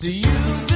Do you?